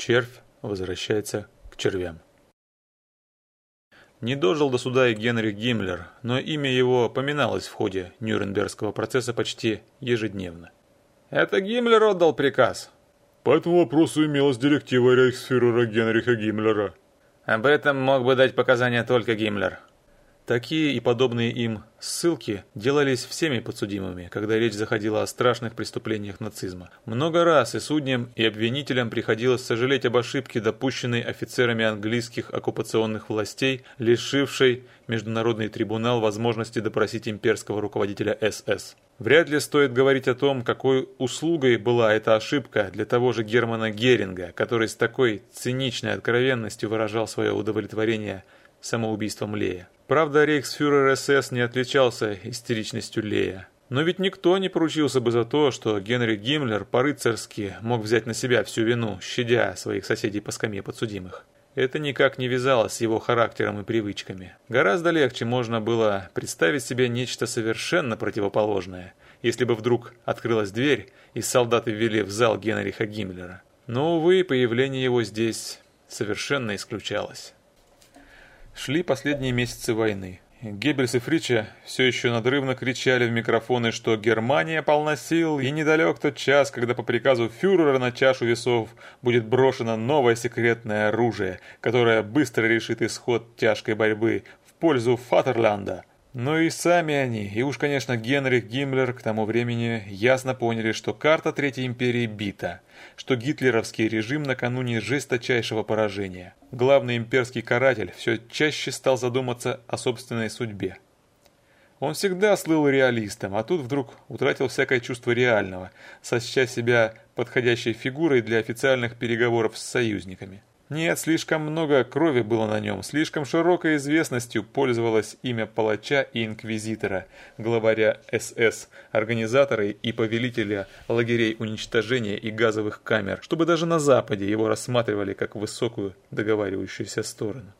Червь возвращается к червям. Не дожил до суда и Генрих Гиммлер, но имя его поминалось в ходе Нюрнбергского процесса почти ежедневно. «Это Гиммлер отдал приказ?» По этому вопросу имелась директива рейхсфюрера Генриха Гиммлера. Об этом мог бы дать показания только Гиммлер. Такие и подобные им ссылки делались всеми подсудимыми, когда речь заходила о страшных преступлениях нацизма. Много раз и судьям, и обвинителям приходилось сожалеть об ошибке, допущенной офицерами английских оккупационных властей, лишившей Международный трибунал возможности допросить имперского руководителя СС. Вряд ли стоит говорить о том, какой услугой была эта ошибка для того же Германа Геринга, который с такой циничной откровенностью выражал свое удовлетворение самоубийством Лея. Правда, рейхсфюрер СС не отличался истеричностью Лея. Но ведь никто не поручился бы за то, что Генри Гиммлер по-рыцарски мог взять на себя всю вину, щадя своих соседей по скамье подсудимых. Это никак не вязалось с его характером и привычками. Гораздо легче можно было представить себе нечто совершенно противоположное, если бы вдруг открылась дверь и солдаты ввели в зал Генриха Гиммлера. Но, увы, появление его здесь совершенно исключалось. Шли последние месяцы войны. Геббельс и Фрича все еще надрывно кричали в микрофоны, что Германия полна сил, и недалек тот час, когда по приказу фюрера на чашу весов будет брошено новое секретное оружие, которое быстро решит исход тяжкой борьбы в пользу Фатерланда – но и сами они, и уж, конечно, Генрих Гиммлер к тому времени ясно поняли, что карта Третьей империи бита, что гитлеровский режим накануне жесточайшего поражения. Главный имперский каратель все чаще стал задуматься о собственной судьбе. Он всегда слыл реалистом, а тут вдруг утратил всякое чувство реального, сочтя себя подходящей фигурой для официальных переговоров с союзниками. Нет, слишком много крови было на нем, слишком широкой известностью пользовалось имя палача и инквизитора, главаря СС, организатора и повелителя лагерей уничтожения и газовых камер, чтобы даже на Западе его рассматривали как высокую договаривающуюся сторону.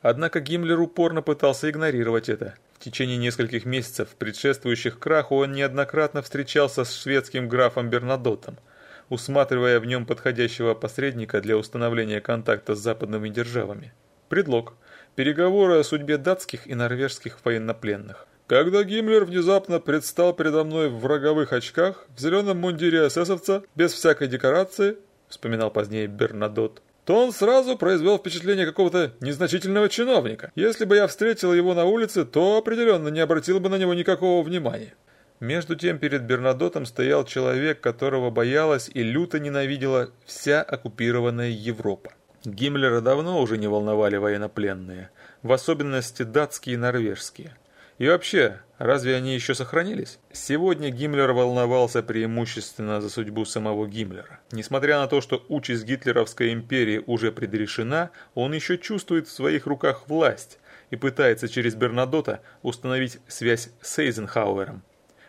Однако Гиммлер упорно пытался игнорировать это. В течение нескольких месяцев, предшествующих краху, он неоднократно встречался с шведским графом Бернадотом – усматривая в нем подходящего посредника для установления контакта с западными державами. Предлог. Переговоры о судьбе датских и норвежских военнопленных. Когда Гиммлер внезапно предстал передо мной в роговых очках, в зеленом мундире эсэсовца, без всякой декорации, вспоминал позднее Бернадот, то он сразу произвел впечатление какого-то незначительного чиновника. Если бы я встретил его на улице, то определенно не обратил бы на него никакого внимания. Между тем перед Бернадотом стоял человек, которого боялась и люто ненавидела вся оккупированная Европа. Гиммлера давно уже не волновали военнопленные, в особенности датские и норвежские. И вообще, разве они еще сохранились? Сегодня Гиммлер волновался преимущественно за судьбу самого Гиммлера. Несмотря на то, что участь гитлеровской империи уже предрешена, он еще чувствует в своих руках власть и пытается через Бернадота установить связь с Эйзенхауэром,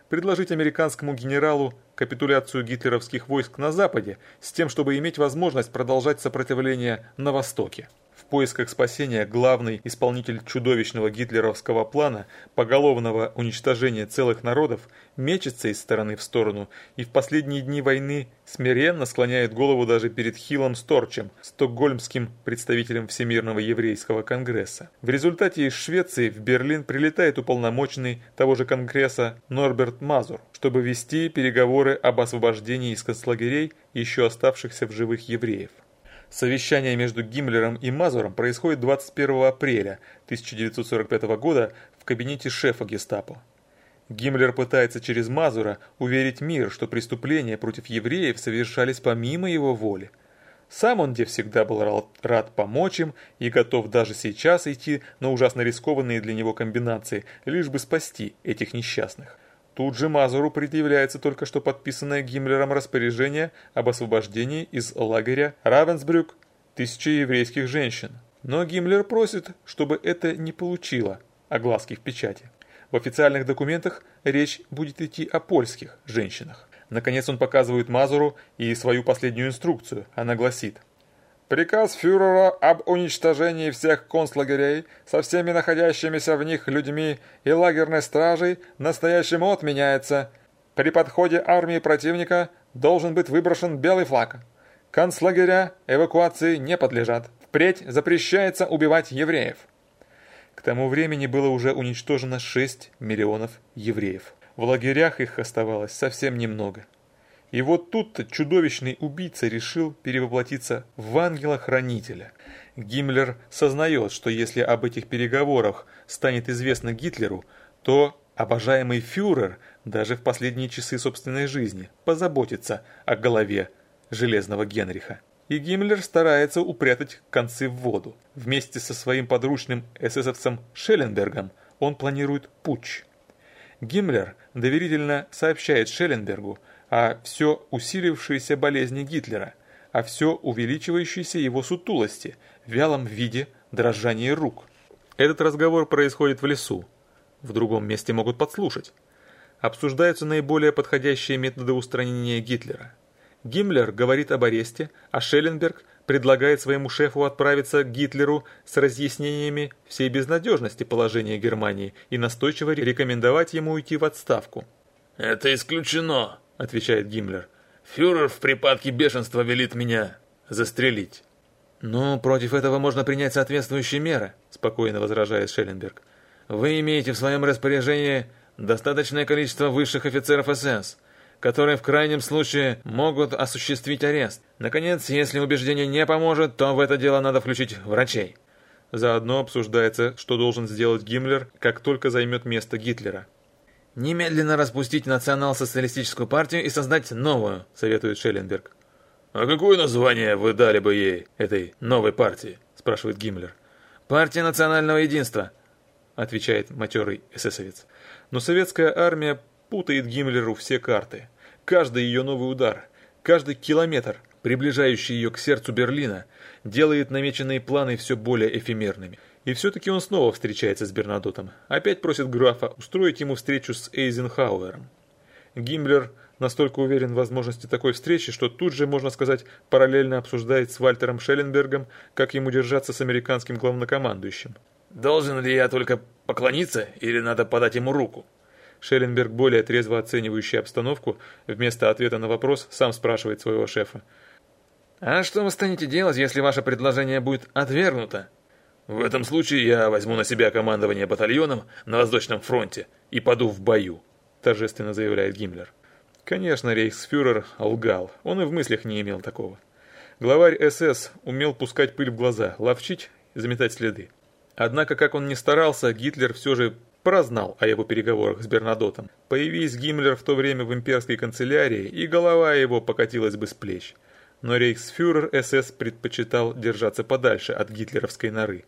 предложить американскому генералу капитуляцию гитлеровских войск на Западе с тем, чтобы иметь возможность продолжать сопротивление на Востоке поисках спасения главный исполнитель чудовищного гитлеровского плана поголовного уничтожения целых народов мечется из стороны в сторону и в последние дни войны смиренно склоняет голову даже перед Хилом Сторчем, стокгольмским представителем Всемирного еврейского конгресса. В результате из Швеции в Берлин прилетает уполномоченный того же конгресса Норберт Мазур, чтобы вести переговоры об освобождении из концлагерей еще оставшихся в живых евреев. Совещание между Гиммлером и Мазуром происходит 21 апреля 1945 года в кабинете шефа гестапо. Гиммлер пытается через Мазура уверить мир, что преступления против евреев совершались помимо его воли. Сам он где всегда был рад помочь им и готов даже сейчас идти на ужасно рискованные для него комбинации, лишь бы спасти этих несчастных. Тут же Мазуру предъявляется только что подписанное Гиммлером распоряжение об освобождении из лагеря Равенсбрюк тысячи еврейских женщин. Но Гиммлер просит, чтобы это не получило огласки в печати. В официальных документах речь будет идти о польских женщинах. Наконец он показывает Мазуру и свою последнюю инструкцию. Она гласит – Приказ фюрера об уничтожении всех концлагерей со всеми находящимися в них людьми и лагерной стражей настоящему отменяется. При подходе армии противника должен быть выброшен белый флаг. Концлагеря эвакуации не подлежат. Впредь запрещается убивать евреев. К тому времени было уже уничтожено 6 миллионов евреев. В лагерях их оставалось совсем немного. И вот тут-то чудовищный убийца решил перевоплотиться в ангела-хранителя. Гиммлер сознает, что если об этих переговорах станет известно Гитлеру, то обожаемый фюрер даже в последние часы собственной жизни позаботится о голове Железного Генриха и Гиммлер старается упрятать концы в воду. Вместе со своим подручным эсэсовцем Шелленбергом он планирует путч. Гиммлер доверительно сообщает Шелленбергу о все усилившейся болезни Гитлера, о все увеличивающейся его сутулости, вялом виде, дрожании рук. Этот разговор происходит в лесу. В другом месте могут подслушать. Обсуждаются наиболее подходящие методы устранения Гитлера. Гиммлер говорит об аресте, а Шелленберг предлагает своему шефу отправиться к Гитлеру с разъяснениями всей безнадежности положения Германии и настойчиво рекомендовать ему уйти в отставку. «Это исключено», — отвечает Гиммлер. «Фюрер в припадке бешенства велит меня застрелить». «Ну, против этого можно принять соответствующие меры», — спокойно возражает Шелленберг. «Вы имеете в своем распоряжении достаточное количество высших офицеров СС, которые в крайнем случае могут осуществить арест. Наконец, если убеждение не поможет, то в это дело надо включить врачей. Заодно обсуждается, что должен сделать Гиммлер, как только займет место Гитлера. «Немедленно распустить национал-социалистическую партию и создать новую», — советует Шелленберг. «А какое название вы дали бы ей, этой новой партии?» — спрашивает Гиммлер. «Партия национального единства», — отвечает матерый эсэсовец. Но советская армия путает Гиммлеру все карты. Каждый ее новый удар, каждый километр, приближающий ее к сердцу Берлина, делает намеченные планы все более эфемерными. И все-таки он снова встречается с Бернадотом. Опять просит графа устроить ему встречу с Эйзенхауэром. Гиммлер настолько уверен в возможности такой встречи, что тут же, можно сказать, параллельно обсуждает с Вальтером Шелленбергом, как ему держаться с американским главнокомандующим. «Должен ли я только поклониться или надо подать ему руку?» Шелленберг, более трезво оценивающий обстановку, вместо ответа на вопрос, сам спрашивает своего шефа. «А что вы станете делать, если ваше предложение будет отвергнуто?» «В этом случае я возьму на себя командование батальоном на Восточном фронте и паду в бою», торжественно заявляет Гиммлер. Конечно, рейхсфюрер лгал, он и в мыслях не имел такого. Главарь СС умел пускать пыль в глаза, ловчить, заметать следы. Однако, как он ни старался, Гитлер все же прознал о его переговорах с Бернадотом. Появись Гиммлер в то время в имперской канцелярии, и голова его покатилась бы с плеч. Но рейхсфюрер СС предпочитал держаться подальше от гитлеровской норы.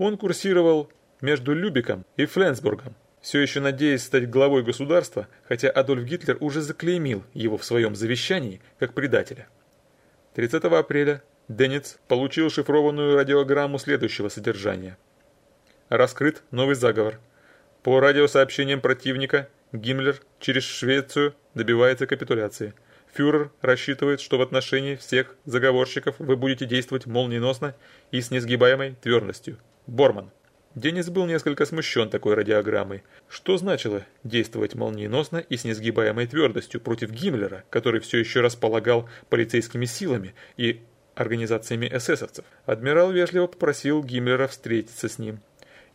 Он курсировал между Любиком и Фленсбургом, все еще надеясь стать главой государства, хотя Адольф Гитлер уже заклеймил его в своем завещании как предателя. 30 апреля Денниц получил шифрованную радиограмму следующего содержания. Раскрыт новый заговор – по радиосообщениям противника, Гиммлер через Швецию добивается капитуляции. Фюрер рассчитывает, что в отношении всех заговорщиков вы будете действовать молниеносно и с несгибаемой твердостью. Борман. Денис был несколько смущен такой радиограммой. Что значило действовать молниеносно и с несгибаемой твердостью против Гиммлера, который все еще располагал полицейскими силами и организациями эсэсовцев? Адмирал вежливо попросил Гиммлера встретиться с ним.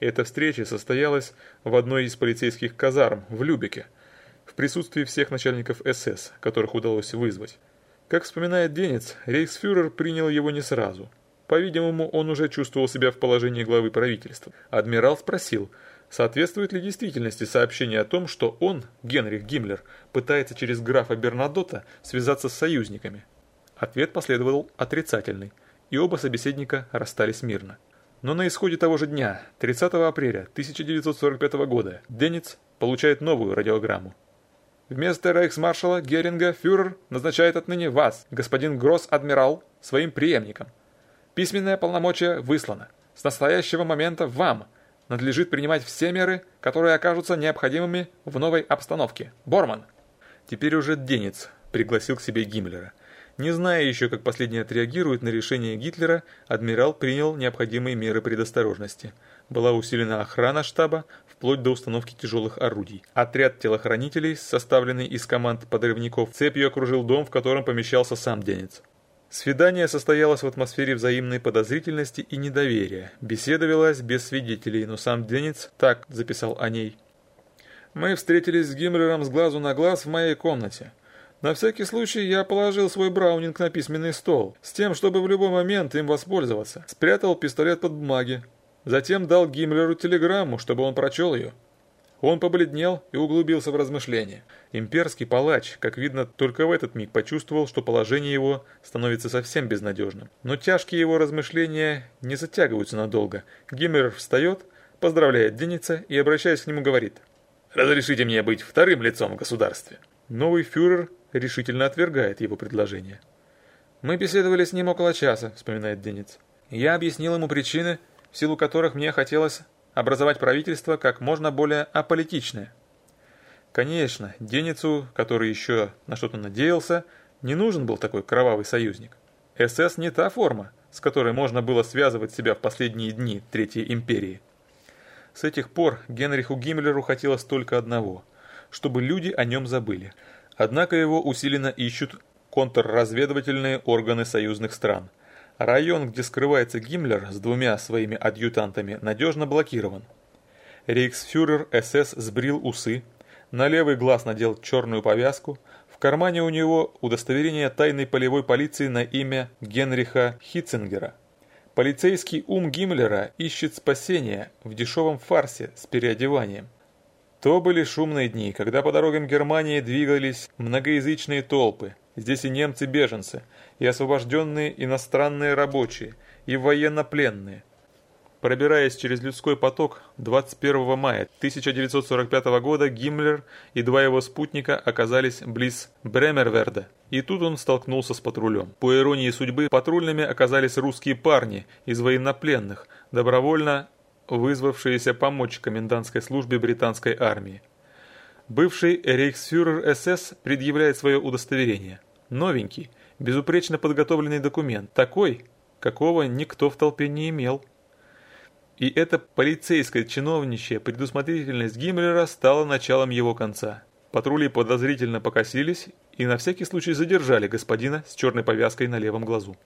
Эта встреча состоялась в одной из полицейских казарм в Любеке, в присутствии всех начальников СС, которых удалось вызвать. Как вспоминает Денец, рейхсфюрер принял его не сразу. По-видимому, он уже чувствовал себя в положении главы правительства. Адмирал спросил, соответствует ли действительности сообщение о том, что он, Генрих Гиммлер, пытается через графа Бернадота связаться с союзниками. Ответ последовал отрицательный, и оба собеседника расстались мирно. Но на исходе того же дня, 30 апреля 1945 года, Денниц получает новую радиограмму. Вместо рейхсмаршала Геринга фюрер назначает отныне вас, господин Гросс-адмирал, своим преемником. Письменное полномочие выслано. С настоящего момента вам надлежит принимать все меры, которые окажутся необходимыми в новой обстановке. Борман. Теперь уже Денец пригласил к себе Гиммлера – не зная еще, как последний отреагирует на решение Гитлера, адмирал принял необходимые меры предосторожности. Была усилена охрана штаба, вплоть до установки тяжелых орудий. Отряд телохранителей, составленный из команд подрывников, цепью окружил дом, в котором помещался сам Денец. Свидание состоялось в атмосфере взаимной подозрительности и недоверия. Беседа велась без свидетелей, но сам Денец так записал о ней. «Мы встретились с Гиммлером с глазу на глаз в моей комнате. На всякий случай я положил свой браунинг на письменный стол, с тем, чтобы в любой момент им воспользоваться. Спрятал пистолет под бумаги. Затем дал Гиммлеру телеграмму, чтобы он прочел ее. Он побледнел и углубился в размышления. Имперский палач, как видно, только в этот миг почувствовал, что положение его становится совсем безнадежным. Но тяжкие его размышления не затягиваются надолго. Гиммлер встает, поздравляет Деница и, обращаясь к нему, говорит «Разрешите мне быть вторым лицом в государстве». Новый фюрер решительно отвергает его предложение. «Мы беседовали с ним около часа», — вспоминает Денец. «Я объяснил ему причины, в силу которых мне хотелось образовать правительство как можно более аполитичное. Конечно, Деницу, который еще на что-то надеялся, не нужен был такой кровавый союзник. СС не та форма, с которой можно было связывать себя в последние дни Третьей империи. С этих пор Генриху Гиммлеру хотелось только одного – чтобы люди о нем забыли – Однако его усиленно ищут контрразведывательные органы союзных стран. Район, где скрывается Гиммлер с двумя своими адъютантами, надежно блокирован. Рейхсфюрер СС сбрил усы, на левый глаз надел черную повязку, в кармане у него удостоверение тайной полевой полиции на имя Генриха Хитцингера. Полицейский ум Гиммлера ищет спасения в дешевом фарсе с переодеванием. То были шумные дни, когда по дорогам Германии двигались многоязычные толпы. Здесь и немцы-беженцы, и освобожденные иностранные рабочие, и военнопленные. Пробираясь через людской поток, 21 мая 1945 года Гиммлер и два его спутника оказались близ Бремерверда. И тут он столкнулся с патрулем. По иронии судьбы, патрульными оказались русские парни из военнопленных, добровольно вызвавшиеся помочь комендантской службе британской армии. Бывший рейхсфюрер СС предъявляет свое удостоверение. Новенький, безупречно подготовленный документ, такой, какого никто в толпе не имел. И эта полицейская чиновничья предусмотрительность Гиммлера стала началом его конца. Патрули подозрительно покосились и на всякий случай задержали господина с черной повязкой на левом глазу.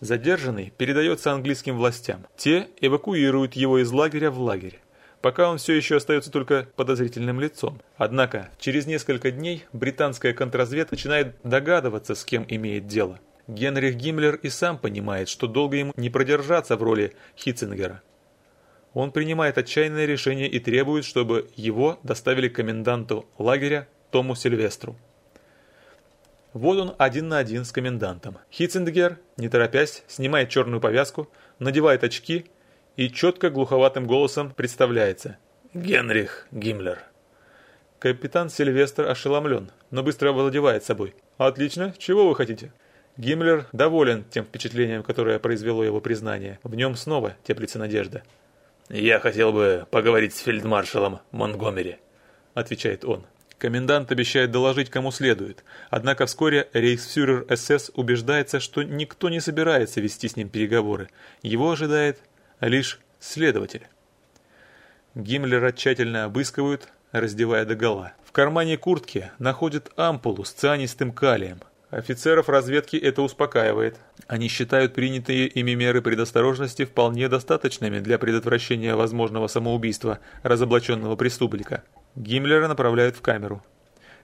Задержанный передается английским властям. Те эвакуируют его из лагеря в лагерь. Пока он все еще остается только подозрительным лицом. Однако, через несколько дней британская контрразведка начинает догадываться, с кем имеет дело. Генрих Гиммлер и сам понимает, что долго ему не продержаться в роли Хитцингера. Он принимает отчаянное решение и требует, чтобы его доставили к коменданту лагеря Тому Сильвестру. Вот он один на один с комендантом. Хитцингер, не торопясь, снимает черную повязку, надевает очки и четко глуховатым голосом представляется. «Генрих Гиммлер». Капитан Сильвестр ошеломлен, но быстро овладевает собой. «Отлично, чего вы хотите?» Гиммлер доволен тем впечатлением, которое произвело его признание. В нем снова теплится надежда. «Я хотел бы поговорить с фельдмаршалом Монгомери», — отвечает он. Комендант обещает доложить кому следует, однако вскоре рейхсфюрер СС убеждается, что никто не собирается вести с ним переговоры. Его ожидает лишь следователь. Гиммлера тщательно обыскивают, раздевая догола. В кармане куртки находят ампулу с цианистым калием. Офицеров разведки это успокаивает. Они считают принятые ими меры предосторожности вполне достаточными для предотвращения возможного самоубийства разоблаченного преступника. Гиммлера направляют в камеру.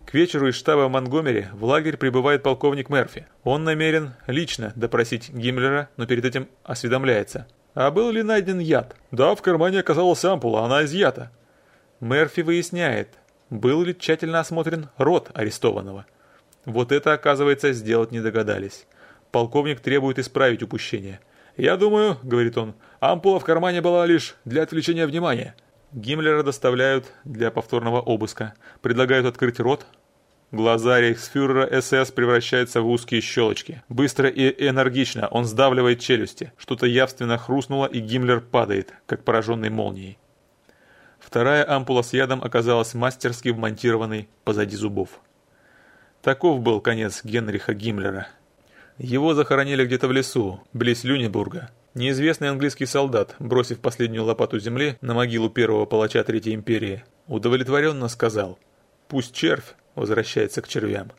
К вечеру из штаба Монгомери в лагерь прибывает полковник Мерфи. Он намерен лично допросить Гиммлера, но перед этим осведомляется. А был ли найден яд? Да, в кармане оказалась ампула, она изъята. Мерфи выясняет, был ли тщательно осмотрен рот арестованного. Вот это, оказывается, сделать не догадались. Полковник требует исправить упущение. «Я думаю», — говорит он, — «ампула в кармане была лишь для отвлечения внимания. Гиммлера доставляют для повторного обыска. Предлагают открыть рот. Глаза рейхсфюрера СС превращаются в узкие щелочки. Быстро и энергично он сдавливает челюсти. Что-то явственно хрустнуло, и Гиммлер падает, как пораженный молнией. Вторая ампула с ядом оказалась мастерски вмонтированной позади зубов. Таков был конец Генриха Гиммлера. Его захоронили где-то в лесу, близ Люнебурга. Неизвестный английский солдат, бросив последнюю лопату земли на могилу первого палача Третьей империи, удовлетворенно сказал «Пусть червь возвращается к червям».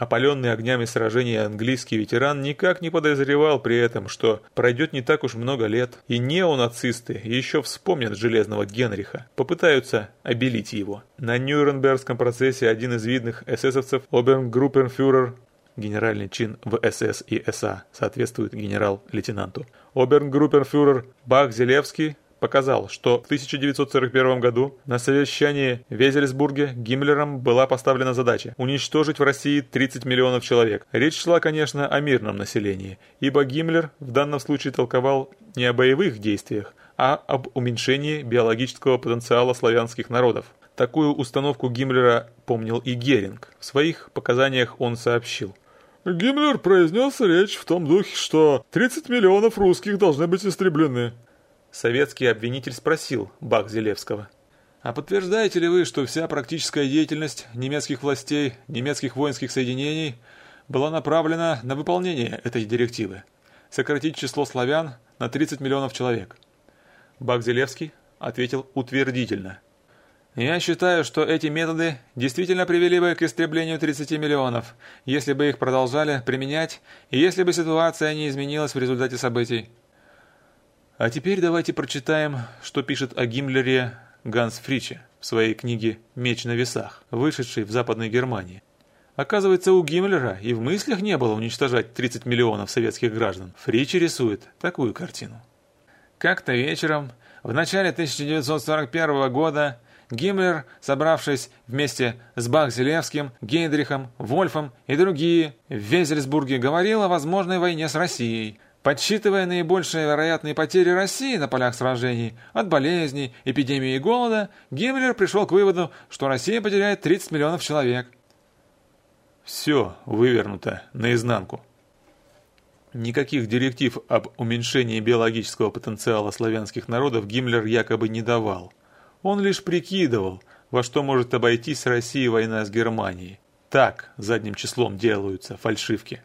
Опаленный огнями сражений английский ветеран никак не подозревал при этом, что пройдет не так уж много лет, и неонацисты еще вспомнят Железного Генриха, попытаются обелить его. На Нюрнбергском процессе один из видных эсэсовцев, обернгруппенфюрер, генеральный чин в СС и СА, соответствует генерал-лейтенанту, обернгруппенфюрер Бах-Зелевский, показал, что в 1941 году на совещании в Везельсбурге Гиммлером была поставлена задача уничтожить в России 30 миллионов человек. Речь шла, конечно, о мирном населении, ибо Гиммлер в данном случае толковал не о боевых действиях, а об уменьшении биологического потенциала славянских народов. Такую установку Гиммлера помнил и Геринг. В своих показаниях он сообщил. Гиммлер произнес речь в том духе, что 30 миллионов русских должны быть истреблены. Советский обвинитель спросил Бах-Зелевского. «А подтверждаете ли вы, что вся практическая деятельность немецких властей, немецких воинских соединений была направлена на выполнение этой директивы? Сократить число славян на 30 миллионов человек?» Бах-Зелевский ответил утвердительно. «Я считаю, что эти методы действительно привели бы к истреблению 30 миллионов, если бы их продолжали применять и если бы ситуация не изменилась в результате событий. А теперь давайте прочитаем, что пишет о Гиммлере Ганс Фриче в своей книге «Меч на весах», вышедшей в Западной Германии. Оказывается, у Гиммлера и в мыслях не было уничтожать 30 миллионов советских граждан. Фриче рисует такую картину. Как-то вечером, в начале 1941 года, Гиммлер, собравшись вместе с Бах-Зелевским, Гейдрихом, Вольфом и другие в Везельсбурге, говорил о возможной войне с Россией – Подсчитывая наибольшие вероятные потери России на полях сражений от болезней, эпидемии и голода, Гиммлер пришел к выводу, что Россия потеряет 30 миллионов человек. Все вывернуто наизнанку. Никаких директив об уменьшении биологического потенциала славянских народов Гиммлер якобы не давал. Он лишь прикидывал, во что может обойтись России война с Германией. Так задним числом делаются фальшивки.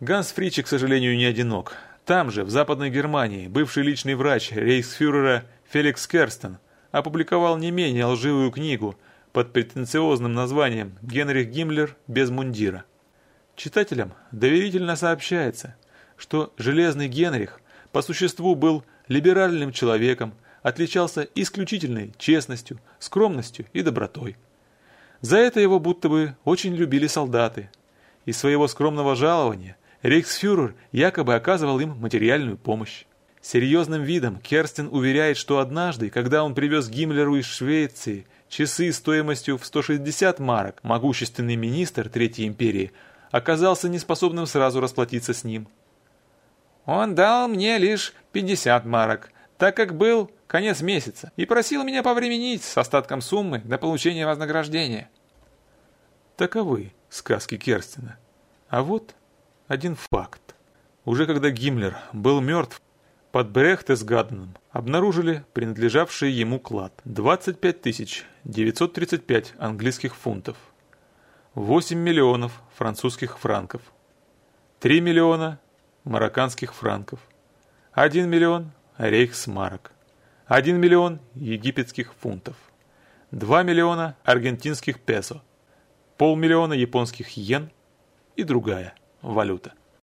Ганс Фричи, к сожалению, не одинок. Там же, в Западной Германии, бывший личный врач рейхсфюрера Феликс Керстен опубликовал не менее лживую книгу под претенциозным названием «Генрих Гиммлер без мундира». Читателям доверительно сообщается, что Железный Генрих по существу был либеральным человеком, отличался исключительной честностью, скромностью и добротой. За это его будто бы очень любили солдаты. Из своего скромного жалования Рейхсфюрер якобы оказывал им материальную помощь. Серьезным видом Керстен уверяет, что однажды, когда он привез Гиммлеру из Швеции часы стоимостью в 160 марок, могущественный министр Третьей империи оказался неспособным сразу расплатиться с ним. «Он дал мне лишь 50 марок, так как был конец месяца, и просил меня повременить с остатком суммы до получения вознаграждения». Таковы сказки Керстена. А вот один факт. Уже когда Гиммлер был мертв, под Брехтесгаденом обнаружили принадлежавший ему клад 25 935 английских фунтов, 8 миллионов французских франков, 3 миллиона марокканских франков, 1 миллион рейхсмарок, 1 миллион египетских фунтов, 2 миллиона аргентинских песо, полмиллиона японских йен и другая валюта.